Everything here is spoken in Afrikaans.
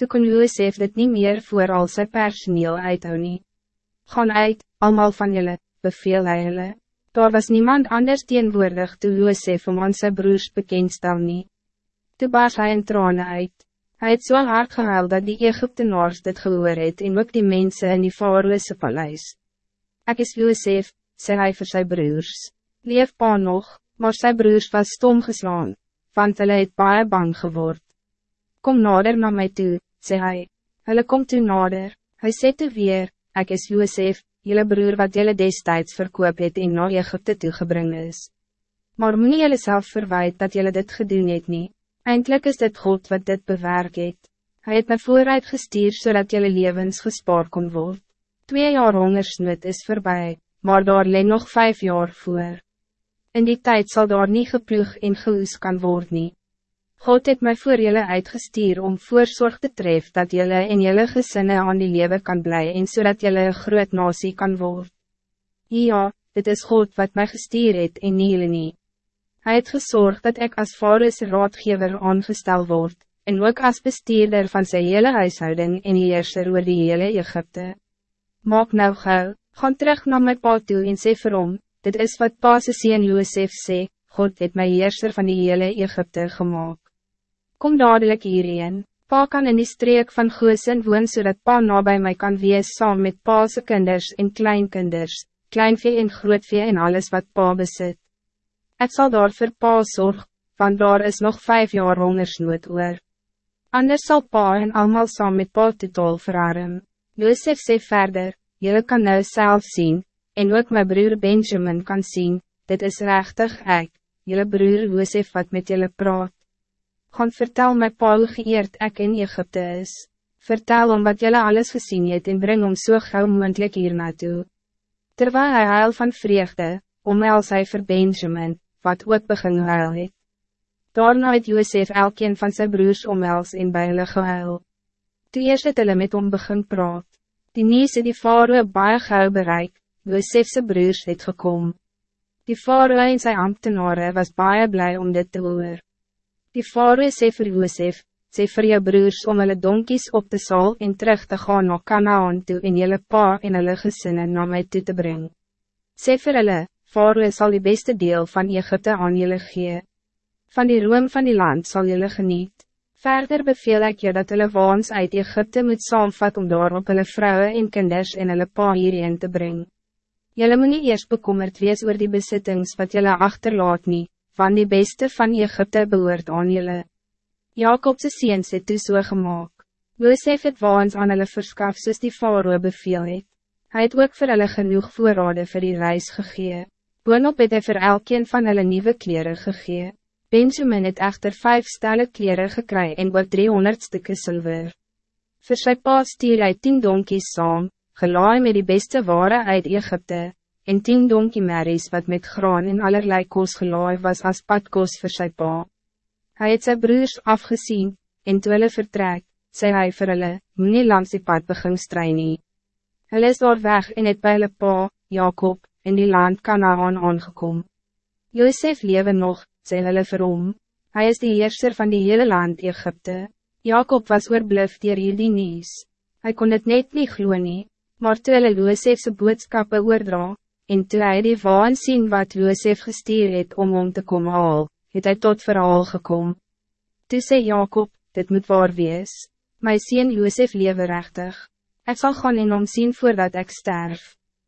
Toe kon Joseph dit niet meer voor al sy personeel uithou nie. Gaan uit, allemaal van jullie, beveel hy hulle. Daar was niemand anders teenwoordig toe Joseph om aan sy broers bekendstel nie. Toe baas hy in trane uit. Hij het so hard gehuil dat die Egyptenaars dit gehoor het en ook die mensen in die Faroese paleis. Ek is Joseph, sê hy vir sy broers. Leef pa nog, maar sy broers was stom geslaan, want hulle het baie bang geword. Kom nader naar mij toe, sê hy. Hulle kom toe nader, hy sê toe weer, ek is Joseph, jylle broer wat jylle destijds verkoop het en na Egypte toegebring is. Maar moet jylle self verwijt dat jylle dit gedoen het nie, eindelijk is dit God wat dit bewerk het. Hy het my vooruit gestuur zodat jylle levens gespaard kon word. Twee jaar hongersnood is voorbij, maar daar leen nog vijf jaar voor. In die tijd zal daar niet geploeg en geoes kan worden. God het mij voor jullie uitgestuur om voorzorg te treffen dat jullie en jullie gezinnen aan die leven kan blijven en zodat jullie een groot nasie kan worden. Ja, het is God wat mij gestuur het en nie jullie nie. Hij het gezorgd dat ik als Faris raadgever aangesteld word, en ook als bestuurder van zijn hele huishouding en heerser oor die hele Egypte. Maak nou gauw, gaan terug naar mijn pa toe en sê vir hom, dit is wat pa se sien Joseph sê, God het my heerser van die hele Egypte gemaakt. Kom dadelijk hierheen, pa kan in die streek van Goosen woon zodat so pa nabij mij kan wees saam met pa'se kinders en kleinkinders, kleinvee en grootvee en alles wat pa besit. Het zal daar vir pa zorg, want daar is nog vijf jaar hongersnood oor. Anders zal pa en allemaal saam met pa te tol verarm. Joseph sê verder, jullie kan nou zelf zien, en ook mijn broer Benjamin kan zien, dit is rechtig ek, jullie broer Joseph wat met jullie praat gaan vertel my pa hoe geëerd ek in Egypte is. Vertel om wat jullie alles gezien het en breng om so gauw moendlik naartoe. Terwijl hij huil van vreugde, omhels hy vir Benjamin, wat ook begin huil het. Daarna het Joseph elkeen van zijn broers omhels en by hulle gehuil. Toe eers het hulle met hom begin praat. Die nies het die faroe baie gauw bereik, Josefse broers het gekom. Die faroe en sy ambtenare was baie blij om dit te hoor. Die vader sê vir Joosef, sê vir jou broers om hulle donkies op te saal en terug te gaan na Kanaan toe en julle pa en hulle gesinne na my toe te brengen. Sê vir hulle, vader sal die beste deel van Egypte aan julle gee. Van die roem van die land zal julle geniet. Verder beveel ik je dat hulle waans uit Egypte moet saamvat om daar op hulle vrouwen en kinders en hulle pa hierheen te brengen. Julle moet nie eers bekommerd wees oor die besittings wat julle achterlaat nie, van die beste van Egypte behoort aan julle. Jacobse seens het toe so gemaakt. Josef het waans aan hulle verskaf soos die faroe beveel het. Hy het ook vir hulle genoeg voorrade vir die reis gegee. Boonop het hy vir elkeen van hulle nieuwe kleren gegee. Benjamin het echter vijf stelle kleren gekry en ook 300 stukken zilver. Voor sy pa stuur hy tien donkies saam, gelaai met die beste waren uit Egypte, en tien donkiemerries wat met graan en allerlei koos gelaai was als padkoos vir sy pa. Hy het sy broers afgezien, en toe hulle vertrek, sê hy vir hulle, moet nie langs die pad begin strui nie. Hulle is daar weg en het by hulle pa, Jacob, in die land Kanaan aangekom. Josef lewe nog, sê hulle vir hom, hy is de heerser van die hele land Egypte. Jacob was oorbluf dier hierdie nies. Hy kon het net nie glo nie, maar toe hulle Josefse boodskappe oordra, En toe hy die waan sien wat Josef gestuur het om om te komen haal, het hy tot verhaal gekom. Toe sê Jacob, dit moet waar wees, my sien Josef lewe rechtig. Ik zal gaan in om zien voordat ik sterf.